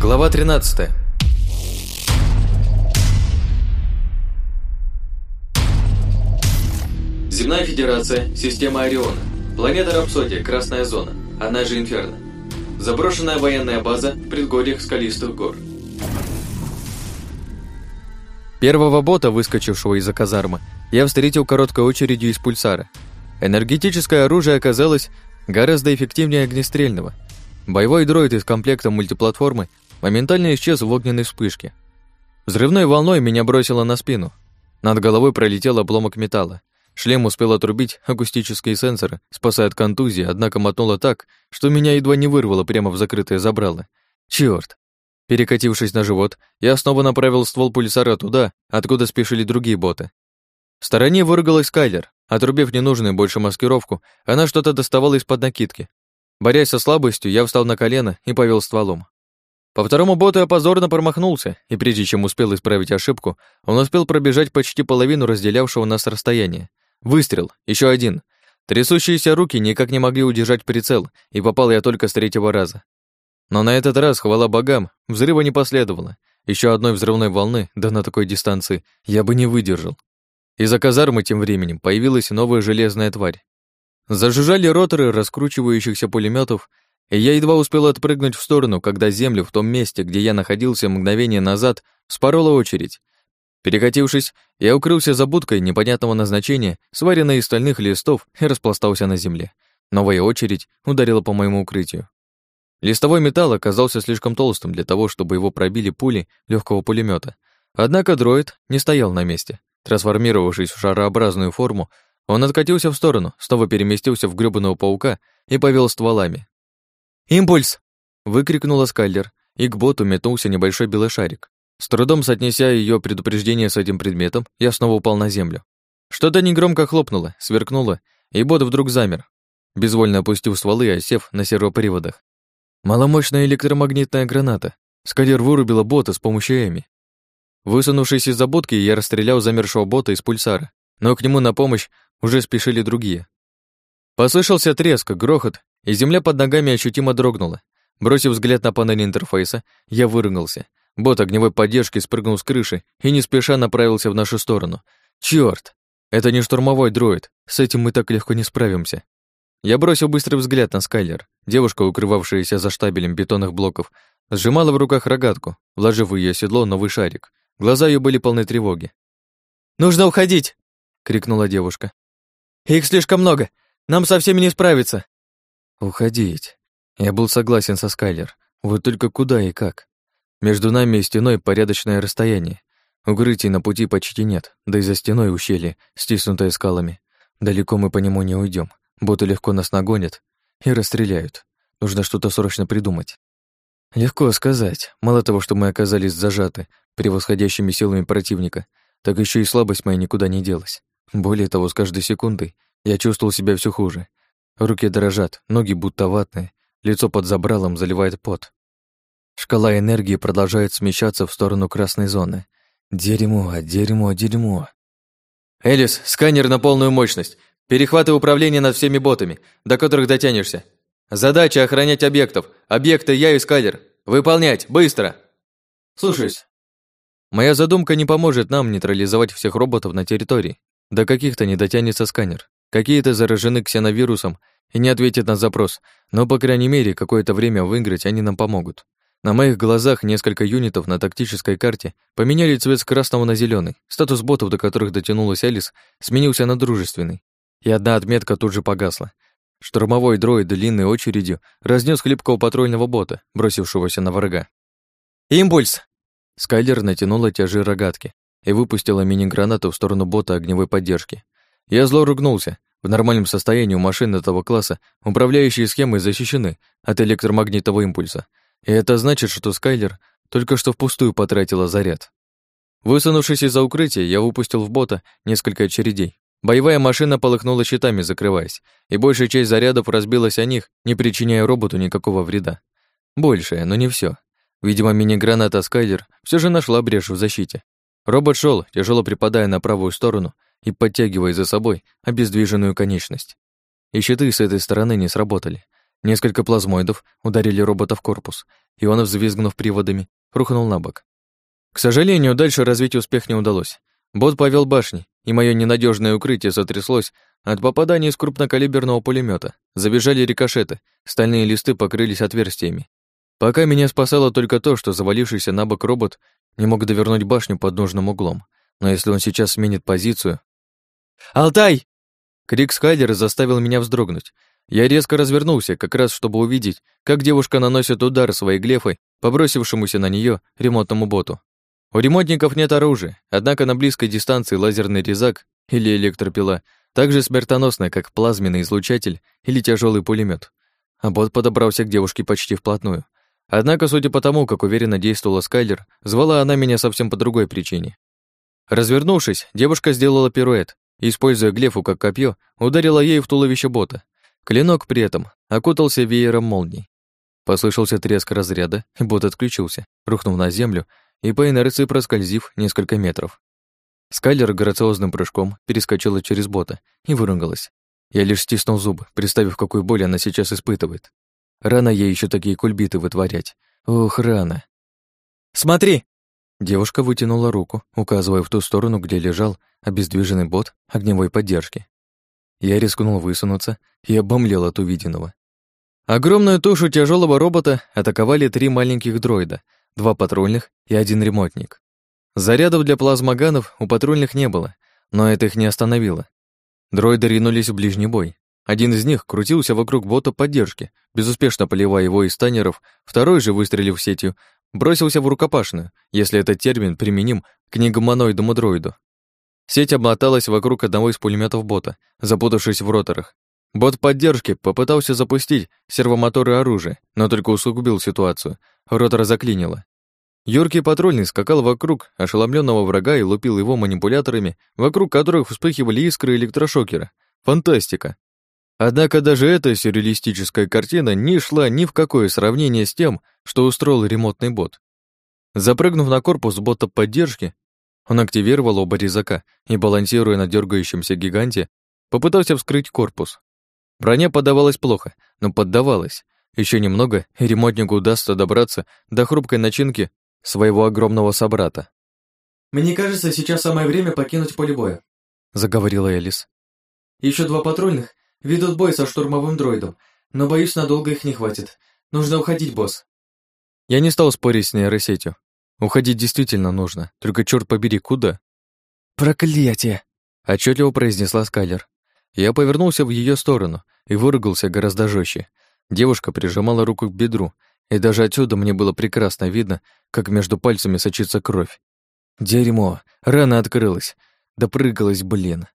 Глава 13 Земная Федерация, система Ориона. Планета Рапсодия, Красная Зона, она же Инферно. Заброшенная военная база в предгорьях скалистых гор. Первого бота, выскочившего из-за казармы, я встретил короткой очередью из пульсара. Энергетическое оружие оказалось гораздо эффективнее огнестрельного. Боевой дроид из комплекта мультиплатформы моментально исчез в огненной вспышке. Взрывной волной меня бросило на спину. Над головой пролетел обломок металла. Шлем успел отрубить акустические сенсоры, спасая от контузии, однако мотнуло так, что меня едва не вырвало прямо в закрытое забрало. Чёрт! Перекатившись на живот, я снова направил ствол пульсара туда, откуда спешили другие боты. В стороне выругалась Кайлер. Отрубив ненужную больше маскировку, она что-то доставала из-под накидки. Борясь со слабостью, я встал на колено и повел стволом. По второму боту я позорно промахнулся, и прежде чем успел исправить ошибку, он успел пробежать почти половину разделявшего нас расстояния. Выстрел, еще один. Трясущиеся руки никак не могли удержать прицел, и попал я только с третьего раза. Но на этот раз, хвала богам, взрыва не последовало. Еще одной взрывной волны, да на такой дистанции, я бы не выдержал. Из-за казармы тем временем появилась новая железная тварь. Зажужжали роторы раскручивающихся пулеметов, я едва успел отпрыгнуть в сторону, когда землю в том месте, где я находился мгновение назад, спорола очередь. Перекатившись, я укрылся за будкой непонятного назначения, сваренной из стальных листов, и распластался на земле. Новая очередь ударила по моему укрытию. Листовой металл оказался слишком толстым для того, чтобы его пробили пули легкого пулемета. Однако дроид не стоял на месте. Трансформировавшись в шарообразную форму, он откатился в сторону, снова переместился в грёбаного паука и повел стволами. «Импульс!» — выкрикнула Скайлер, и к боту метнулся небольшой белый шарик. С трудом соотнеся ее предупреждение с этим предметом, я снова упал на землю. Что-то негромко хлопнуло, сверкнуло, и бот вдруг замер, безвольно опустив стволы и осев на сервоприводах. Маломощная электромагнитная граната. Скайлер вырубила бота с помощью Эми. Высунувшись из-за будки, я расстрелял замершего бота из пульсара, но к нему на помощь уже спешили другие. Послышался треск, грохот, и земля под ногами ощутимо дрогнула. Бросив взгляд на панель интерфейса, я выругался. Бот огневой поддержки спрыгнул с крыши и не спеша направился в нашу сторону. Чёрт! Это не штурмовой дроид, с этим мы так легко не справимся. Я бросил быстрый взгляд на Скайлер. Девушка, укрывавшаяся за штабелем бетонных блоков, сжимала в руках рогатку, вложив в её седло новый шарик. Глаза её были полны тревоги. «Нужно уходить!» — крикнула девушка. «Их слишком много! Нам со всеми не справиться!» Уходить. Я был согласен со Скайлер. Вот только куда и как? Между нами и стеной порядочное расстояние. Укрытий на пути почти нет, да и за стеной ущелье, стиснутое скалами. Далеко мы по нему не уйдем. Боты легко нас нагонят и расстреляют. Нужно что-то срочно придумать. Легко сказать. Мало того, что мы оказались зажаты превосходящими силами противника, так еще и слабость моя никуда не делась. Более того, с каждой секундой я чувствовал себя все хуже. Руки дрожат, ноги будто ватные, лицо под забралом заливает пот. Шкала энергии продолжает смещаться в сторону красной зоны. Дерьмо, дерьмо, дерьмо. «Элис, сканер на полную мощность. Перехваты управления над всеми ботами, до которых дотянешься. Задача охранять объектов. Объекты я и сканер. Выполнять, быстро!» «Слушаюсь». Моя задумка не поможет нам нейтрализовать всех роботов на территории. До каких-то не дотянется сканер. Какие-то заражены ксеновирусом и не ответят на запрос, но, по крайней мере, какое-то время выиграть они нам помогут. На моих глазах несколько юнитов на тактической карте поменяли цвет с красного на зеленый. Статус ботов, до которых дотянулась Элис, сменился на дружественный. И одна отметка тут же погасла. Штурмовой дроид длинной очередью разнес хлипкого патрульного бота, бросившегося на врага. «Импульс!» Скайлер натянула тяжи рогатки и выпустила мини-гранату в сторону бота огневой поддержки. Я зло ругнулся. В нормальном состоянии у машин этого класса управляющие схемы защищены от электромагнитного импульса. И это значит, что Скайлер только что впустую потратила заряд. Высунувшись из-за укрытия, я выпустил в бота несколько очередей. Боевая машина полыхнула щитами, закрываясь, и большая часть зарядов разбилась о них, не причиняя роботу никакого вреда. Большая, но не все. Видимо, мини-граната Скайлер все же нашла брешь в защите. Робот шел, тяжело припадая на правую сторону, и подтягивая за собой обездвиженную конечность. И щиты с этой стороны не сработали. Несколько плазмоидов ударили робота в корпус, и он, взвизгнув приводами, рухнул на бок. К сожалению, дальше развить успех не удалось. Бот повел башни, и мое ненадежное укрытие сотряслось от попадания из крупнокалиберного пулемета. Забежали рикошеты, стальные листы покрылись отверстиями. Пока меня спасало только то, что завалившийся на бок робот не мог довернуть башню под нужным углом. Но если он сейчас сменит позицию... «Алтай!» Крик Скайлера заставил меня вздрогнуть. Я резко развернулся, как раз чтобы увидеть, как девушка наносит удар своей глефой, побросившемуся на нее ремонтному боту. У ремонтников нет оружия, однако на близкой дистанции лазерный резак или электропила так же смертоносна, как плазменный излучатель или тяжелый пулемет. А бот подобрался к девушке почти вплотную. Однако, судя по тому, как уверенно действовала Скайлер, звала она меня совсем по другой причине. Развернувшись, девушка сделала пируэт используя глефу как копье, ударила ей в туловище бота. Клинок при этом окутался веером молний. Послышался треск разряда, бот отключился, рухнув на землю и по инерции проскользив несколько метров. Скайлер грациозным прыжком перескочила через бота и выругалась. Я лишь стиснул зубы, представив, какую боль она сейчас испытывает. Рано ей еще такие кульбиты вытворять. Ох, рано. «Смотри!» Девушка вытянула руку, указывая в ту сторону, где лежал обездвиженный бот огневой поддержки. Я рискнул высунуться и обомлел от увиденного. Огромную тушу тяжелого робота атаковали три маленьких дроида, два патрульных и один ремонтник. Зарядов для плазмоганов у патрульных не было, но это их не остановило. Дроиды ринулись в ближний бой. Один из них крутился вокруг бота поддержки, безуспешно поливая его из танеров, второй же, выстрелив сетью, бросился в рукопашную, если этот термин применим к негуманоидному дроиду. Сеть обмоталась вокруг одного из пулеметов бота, запутавшись в роторах. Бот поддержки попытался запустить сервомоторы оружия, но только усугубил ситуацию. Ротор заклинило. Юркий патрульный скакал вокруг ошеломленного врага и лупил его манипуляторами, вокруг которых вспыхивали искры электрошокера. Фантастика. Однако даже эта сюрреалистическая картина не шла ни в какое сравнение с тем, что устроил ремонтный бот. Запрыгнув на корпус бота поддержки, он активировал оба резака и, балансируя на дергающемся гиганте, попытался вскрыть корпус. Броня подавалась плохо, но поддавалась. Еще немного, и ремонтнику удастся добраться до хрупкой начинки своего огромного собрата. «Мне кажется, сейчас самое время покинуть поле боя», — заговорила Элис. Еще два патрульных ведут бой со штурмовым дроидом, но, боюсь, надолго их не хватит. Нужно уходить, босс». Я не стал спорить с нейросетью. Уходить действительно нужно, только черт побери, куда? «Проклятие!» — отчетливо произнесла Скайлер. Я повернулся в ее сторону и выругался гораздо жестче. Девушка прижимала руку к бедру, и даже отсюда мне было прекрасно видно, как между пальцами сочится кровь. Дерьмо, рана открылась. Допрыгалась, блин.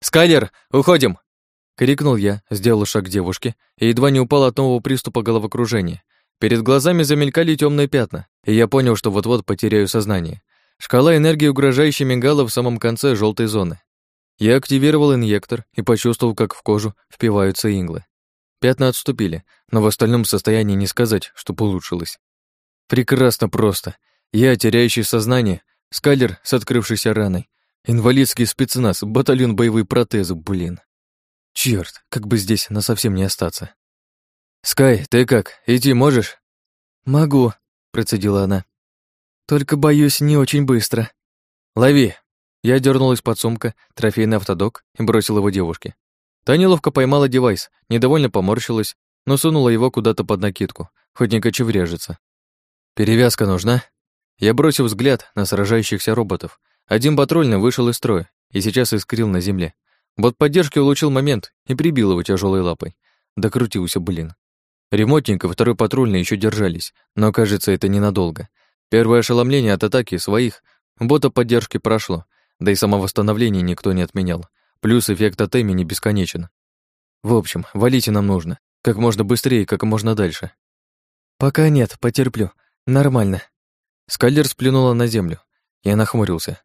«Скайлер, уходим!» Крикнул я, сделал шаг к девушке и едва не упал от нового приступа головокружения. Перед глазами замелькали темные пятна, и я понял, что вот-вот потеряю сознание. Шкала энергии угрожающе мигала в самом конце желтой зоны. Я активировал инъектор и почувствовал, как в кожу впиваются иглы. Пятна отступили, но в остальном состоянии не сказать, что улучшилось. Прекрасно просто. Я, теряющий сознание, скалер с открывшейся раной, инвалидский спецназ, батальон боевые протезы, блин. Черт, как бы здесь насовсем не остаться. «Скай, ты как, идти можешь?» «Могу», — процедила она. «Только, боюсь, не очень быстро». «Лови!» Я дернул из-под сумка трофейный автодок и бросил его девушке. Та неловко поймала девайс, недовольно поморщилась, но сунула его куда-то под накидку, хоть не кочевряжется. «Перевязка нужна?» Я бросил взгляд на сражающихся роботов. Один патрульный вышел из строя и сейчас искрил на земле. Бот поддержки улучил момент и прибил его тяжелой лапой. Докрутился, блин. Ремонтник и второй патрульный еще держались, но, кажется, это ненадолго. Первое ошеломление от атаки своих бота поддержки прошло, да и самовосстановление никто не отменял. Плюс эффект от Эми не бесконечен. В общем, валите нам нужно. Как можно быстрее, как можно дальше. Пока нет, потерплю. Нормально. Скайлер сплюнула на землю. Я нахмурился.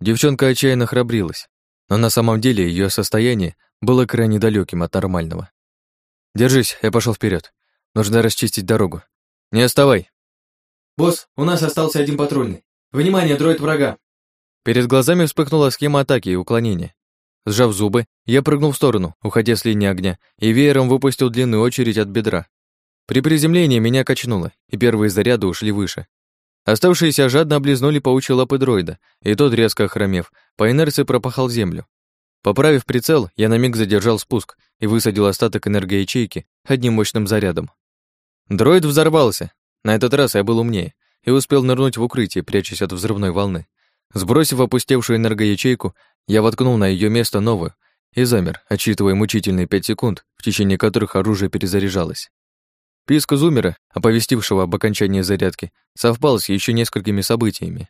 Девчонка отчаянно храбрилась, но на самом деле ее состояние было крайне далеким от нормального. Держись, я пошел вперед. Нужно расчистить дорогу. Не оставай. Босс, у нас остался один патрульный. Внимание, дроид врага. Перед глазами вспыхнула схема атаки и уклонения. Сжав зубы, я прыгнул в сторону, уходя с линии огня, и веером выпустил длинную очередь от бедра. При приземлении меня качнуло, и первые заряды ушли выше. Оставшиеся жадно облизнули паучьи лапы дроида, и тот, резко охромев, по инерции пропахал землю. Поправив прицел, я на миг задержал спуск и высадил остаток энергоячейки одним мощным зарядом. Дроид взорвался. На этот раз я был умнее и успел нырнуть в укрытие, прячась от взрывной волны. Сбросив опустевшую энергоячейку, я воткнул на ее место новую и замер, отчитывая мучительные пять секунд, в течение которых оружие перезаряжалось. Писк зумера, оповестившего об окончании зарядки, совпал с еще несколькими событиями.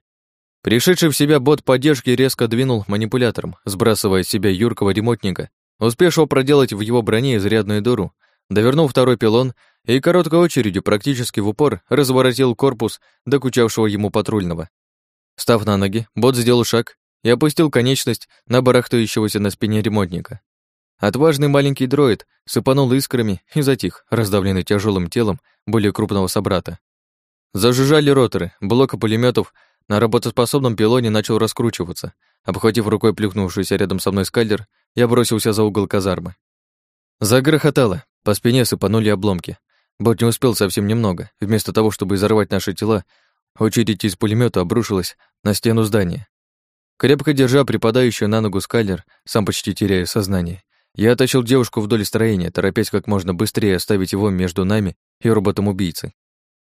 Пришедший в себя бот поддержки резко двинул манипулятором, сбрасывая с себя юркого ремонтника, успевшего проделать в его броне изрядную дыру, довернул второй пилон и короткой очередью практически в упор разворотил корпус докучавшего ему патрульного. Став на ноги, бот сделал шаг и опустил конечность на барахтающегося на спине ремонтника. Отважный маленький дроид сыпанул искрами и затих, раздавленный тяжелым телом более крупного собрата. Зажужжали роторы, блок пулеметов на работоспособном пилоне начал раскручиваться. Обхватив рукой плюхнувшийся рядом со мной скальдер, я бросился за угол казармы. Загрохотало, по спине сыпанули обломки. Бот не успел совсем немного. Вместо того, чтобы изорвать наши тела, очередь из пулемета обрушилась на стену здания. Крепко держа припадающую на ногу скальдер, сам почти теряя сознание, я оттащил девушку вдоль строения, торопясь как можно быстрее оставить его между нами и роботом-убийцей.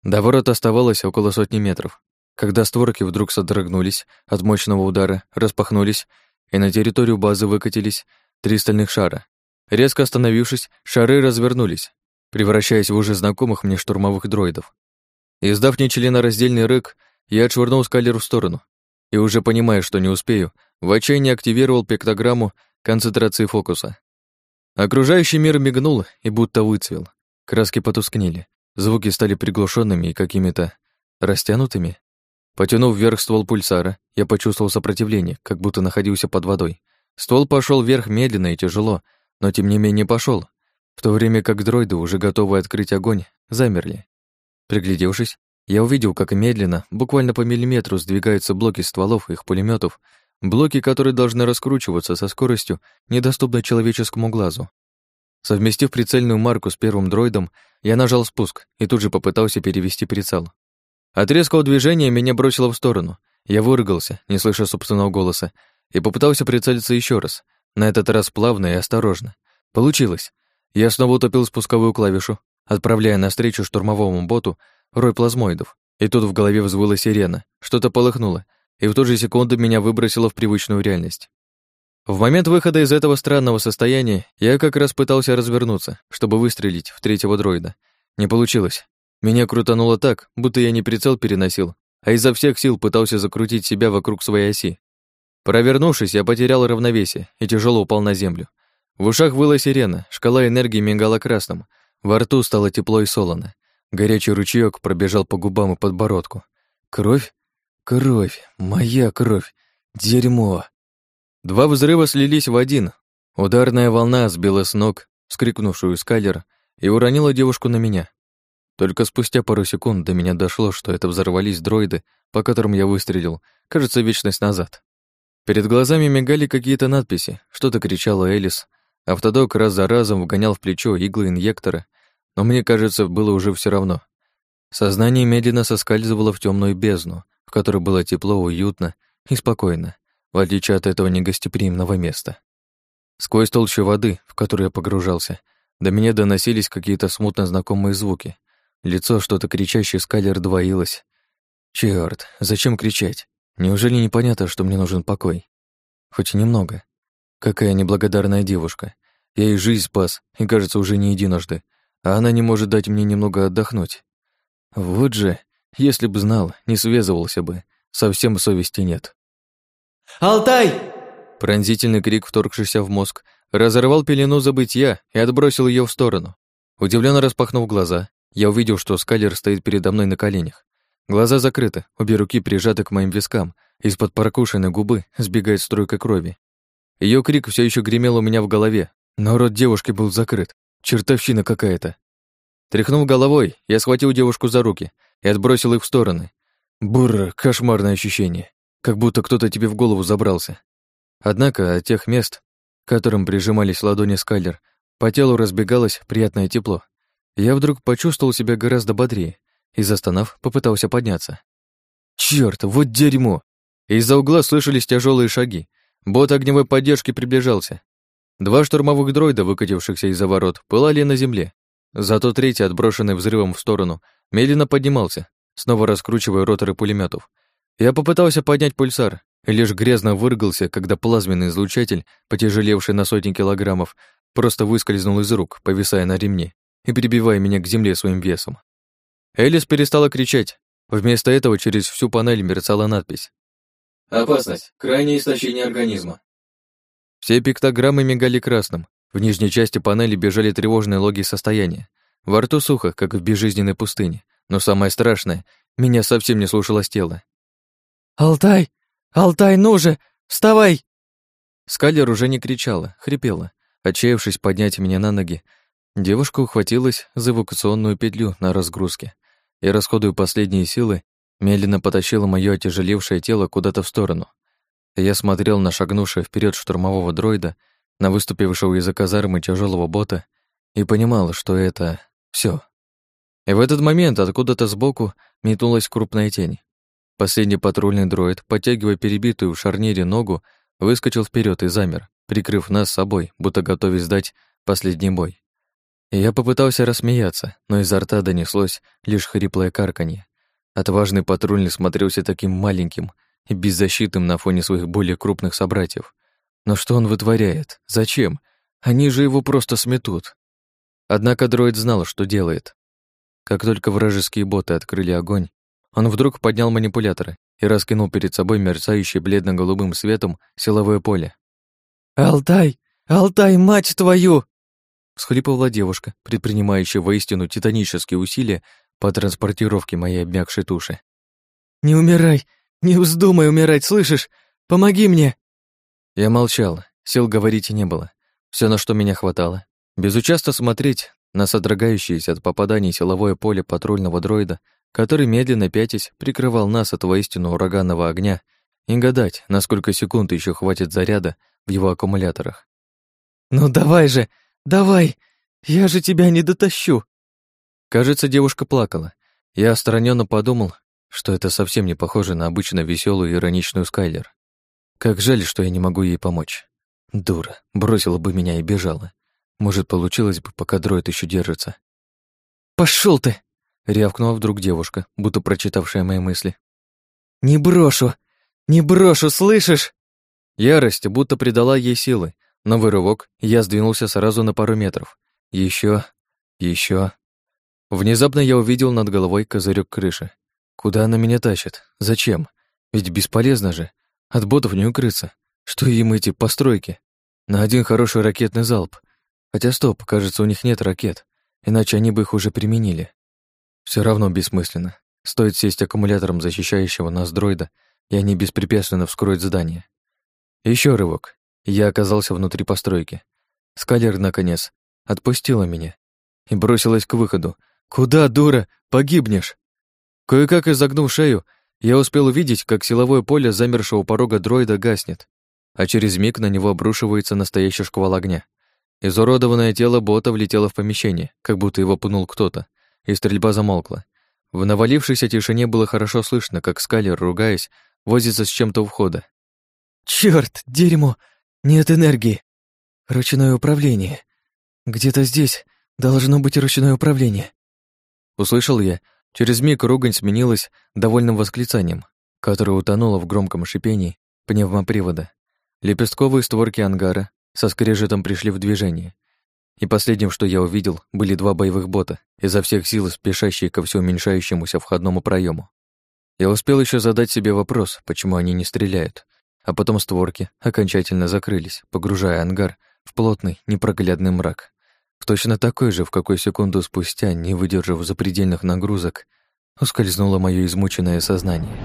До ворот оставалось около сотни метров, когда створки вдруг содрогнулись от мощного удара, распахнулись, и на территорию базы выкатились три стальных шара. Резко остановившись, шары развернулись, превращаясь в уже знакомых мне штурмовых дроидов. Издав нечленораздельный рык, я отшвырнул скалер в сторону и, уже понимая, что не успею, в отчаянии активировал пиктограмму концентрации фокуса. Окружающий мир мигнул и будто выцвел. Краски потускнели, звуки стали приглушенными и какими-то растянутыми. Потянув вверх ствол пульсара, я почувствовал сопротивление, как будто находился под водой. Ствол пошел вверх медленно и тяжело, но тем не менее пошел, в то время как дроиды, уже готовые открыть огонь, замерли. Приглядевшись, я увидел, как медленно, буквально по миллиметру, сдвигаются блоки стволов их пулеметов Блоки, которые должны раскручиваться со скоростью, недоступной человеческому глазу. Совместив прицельную марку с первым дроидом, я нажал спуск и тут же попытался перевести прицел. От резкого движения меня бросило в сторону. Я выругался, не слыша собственного голоса, и попытался прицелиться еще раз, на этот раз плавно и осторожно. Получилось. Я снова утопил спусковую клавишу, отправляя навстречу штурмовому боту рой плазмоидов, и тут в голове взвыла сирена, что-то полыхнуло, и в ту же секунду меня выбросило в привычную реальность. В момент выхода из этого странного состояния я как раз пытался развернуться, чтобы выстрелить в третьего дроида. Не получилось. Меня крутануло так, будто я не прицел переносил, а изо всех сил пытался закрутить себя вокруг своей оси. Провернувшись, я потерял равновесие и тяжело упал на землю. В ушах выла сирена, шкала энергии мигала красным, во рту стало тепло и солоно. Горячий ручеёк пробежал по губам и подбородку. Кровь? Кровь, моя кровь, дерьмо. Два взрыва слились в один. Ударная волна сбила с ног, вскрикнувшую скайлер, и уронила девушку на меня. Только спустя пару секунд до меня дошло, что это взорвались дроиды, по которым я выстрелил, кажется, вечность назад. Перед глазами мигали какие-то надписи, что-то кричала Элис. Автодок раз за разом вгонял в плечо иглы инъектора, но мне кажется, было уже все равно. Сознание медленно соскальзывало в темную бездну, в которой было тепло, уютно и спокойно, в отличие от этого негостеприимного места. Сквозь толщу воды, в которую я погружался, до меня доносились какие-то смутно знакомые звуки. Лицо что-то кричащее скалер двоилось. Чёрт, зачем кричать? Неужели непонятно, что мне нужен покой? Хоть немного. Какая неблагодарная девушка. Я ей жизнь спас, и, кажется, уже не единожды, а она не может дать мне немного отдохнуть. Вот же, если бы знал, не связывался бы. Совсем совести нет. «Алтай!» Пронзительный крик, вторгшийся в мозг, разорвал пелену забытья и отбросил ее в сторону. Удивленно распахнув глаза, я увидел, что скалер стоит передо мной на коленях. Глаза закрыты, обе руки прижаты к моим вискам, из-под прокушенной губы сбегает струйка крови. Ее крик все еще гремел у меня в голове, но рот девушки был закрыт. Чертовщина какая-то. Тряхнув головой, я схватил девушку за руки и отбросил их в стороны. Бурр, кошмарное ощущение, как будто кто-то тебе в голову забрался. Однако от тех мест, к которым прижимались ладони Скайлер, по телу разбегалось приятное тепло. Я вдруг почувствовал себя гораздо бодрее и, застонав, попытался подняться. Чёрт, вот дерьмо! Из-за угла слышались тяжелые шаги. Бот огневой поддержки приближался. Два штурмовых дроида, выкатившихся из-за ворот, пылали на земле. Зато третий, отброшенный взрывом в сторону, медленно поднимался, снова раскручивая роторы пулеметов. Я попытался поднять пульсар, и лишь грязно выргался, когда плазменный излучатель, потяжелевший на сотни килограммов, просто выскользнул из рук, повисая на ремне и перебивая меня к земле своим весом. Элис перестала кричать. Вместо этого через всю панель мерцала надпись. «Опасность. Крайнее истощение организма». Все пиктограммы мигали красным. В нижней части панели бежали тревожные логи состояния. Во рту сухо, как в безжизненной пустыне. Но самое страшное, меня совсем не слушалось тело. «Алтай! Алтай, ну же! Вставай!» Скалер уже не кричала, хрипела. Отчаявшись поднять меня на ноги, девушка ухватилась за эвакуационную петлю на разгрузке и, расходуя последние силы, медленно потащила моё отяжелевшее тело куда-то в сторону. Я смотрел на шагнувшего вперед штурмового дроида, на выступившего из-за казармы тяжелого бота и понимал, что это все. И в этот момент откуда-то сбоку метнулась крупная тень. Последний патрульный дроид, подтягивая перебитую в шарнире ногу, выскочил вперед и замер, прикрыв нас собой, будто готовясь сдать последний бой. Я попытался рассмеяться, но изо рта донеслось лишь хриплое карканье. Отважный патрульный смотрелся таким маленьким и беззащитным на фоне своих более крупных собратьев. Но что он вытворяет? Зачем? Они же его просто сметут. Однако дроид знал, что делает. Как только вражеские боты открыли огонь, он вдруг поднял манипуляторы и раскинул перед собой мерцающее бледно-голубым светом силовое поле. «Алтай! Алтай, мать твою!» Схлипывала девушка, предпринимающая воистину титанические усилия по транспортировке моей обмякшей туши. «Не умирай! Не вздумай умирать, слышишь? Помоги мне!» Я молчал, сил говорить не было. Все, на что меня хватало. Безучастно смотреть на содрогающееся от попаданий силовое поле патрульного дроида, который, медленно пятясь, прикрывал нас от воистину ураганного огня, и гадать, на сколько секунд еще хватит заряда в его аккумуляторах. «Ну давай же, давай! Я же тебя не дотащу!» Кажется, девушка плакала. Я отстраненно подумал, что это совсем не похоже на обычно веселую ироничную Скайлер. Как жаль, что я не могу ей помочь. Дура, бросила бы меня и бежала. Может, получилось бы, пока дроид еще держится. Пошел ты! Рявкнула вдруг девушка, будто прочитавшая мои мысли. «Не брошу! Не брошу, слышишь?» Ярость будто придала ей силы. Новый рывок, я сдвинулся сразу на пару метров. Еще, еще. Внезапно я увидел над головой козырек крыши. Куда она меня тащит? Зачем? Ведь бесполезно же. От ботов не укрыться. Что им эти постройки? На один хороший ракетный залп. Хотя стоп, кажется, у них нет ракет. Иначе они бы их уже применили. Все равно бессмысленно. Стоит сесть аккумулятором защищающего нас дроида, и они беспрепятственно вскроют здание. Еще рывок. Я оказался внутри постройки. Скалер, наконец, отпустила меня и бросилась к выходу. «Куда, дура? Погибнешь!» Кое-как изогнув шею, я успел увидеть, как силовое поле замершего порога дроида гаснет, а через миг на него обрушивается настоящий шквал огня. Изуродованное тело бота влетело в помещение, как будто его пнул кто-то и стрельба замолкла. В навалившейся тишине было хорошо слышно, как Скайлер, ругаясь, возится с чем-то у входа. «Чёрт, дерьмо! Нет энергии! Ручное управление! Где-то здесь должно быть ручное управление!» Услышал я. Через миг ругань сменилась довольным восклицанием, которое утонуло в громком шипении пневмопривода. Лепестковые створки ангара со скрежетом пришли в движение, и последним, что я увидел, были два боевых бота, изо всех сил спешащие ко все уменьшающемуся входному проему. Я успел еще задать себе вопрос, почему они не стреляют, а потом створки окончательно закрылись, погружая ангар в плотный, непроглядный мрак. Точно такой же, в какой секунду спустя, не выдержав запредельных нагрузок, ускользнуло мое измученное сознание.